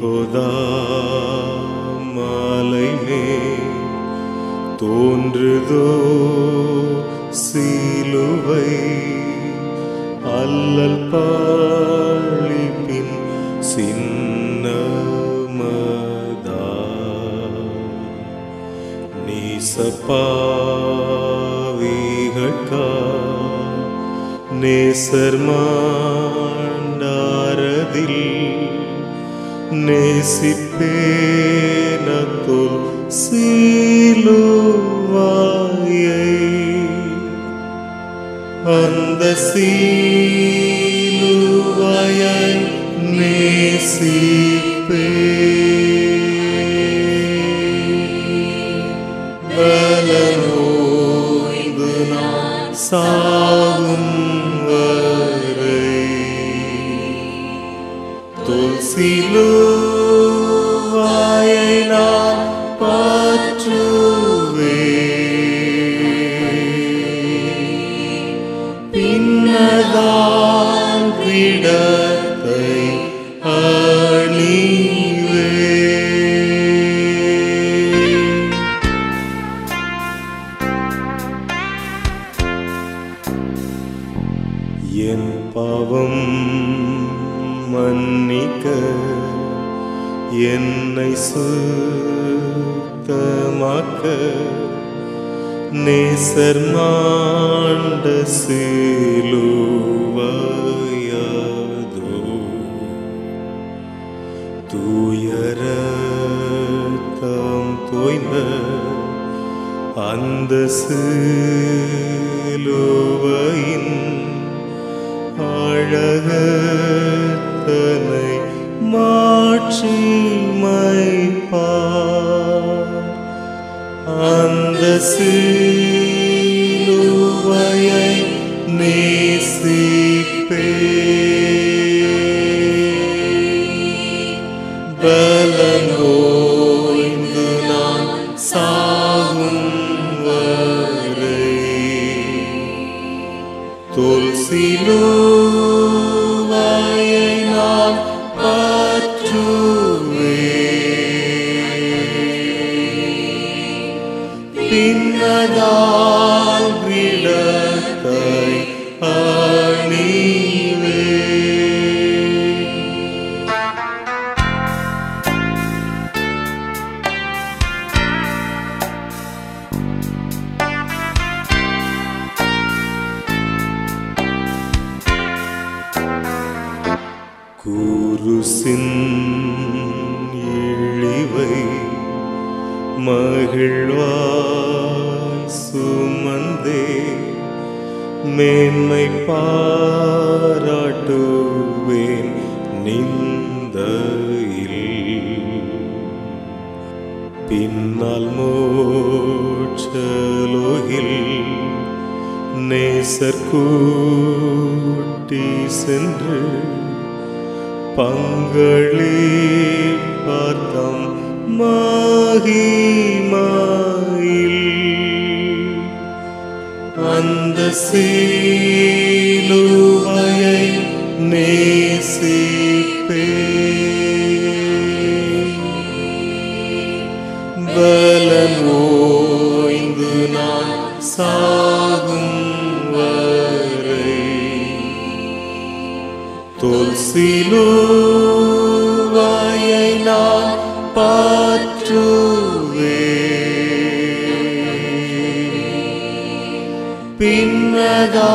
கொல்கொதா மாலை மேல் தோன்றுதோ சிலுவை? அல்லல் பாழிப்பின் சின்னமதா? நீசப்பாவிகட்கா? நேசர் நேசிப்பேனத்தொல் சீலுவாயை அந்த சீலுவாயை நேசிப்பே பலனோய்ந்து நான் சாகும் துளசிலுவாயை நான் பற்றுவேன் பின்னதான் விடத்தை அணிவே என் பாவம் மன்னிக்க என்னை சுத்தமாக்க. நேசர் மாண்ட சிலுவாயாதோ. தூயர தாம் தோய்ந்த அந்த சிலுவையின் அழகத்தனை சிலுவையை நேசிப்பே. பலனோய்ந்து நான் சாகும் வரை பற்றுவேன் பின்னதால் விடத்தை அணிவே குருசின் இழிவை மகிழ்வாய் சுமந்தே மேன்மை பாராட்டுவேன் நிந்தையில். பின்னால் மோச்சலோகில் நேசர் கூட்டி சென்று பங்களே பார்த்தம் மாகிமாயில். அந்த சீலுவையை நேசிப்பே. பலன் ஓய்ந்து நான் சாகும் வரை. துளசிலுவாயை நான் பின்னதா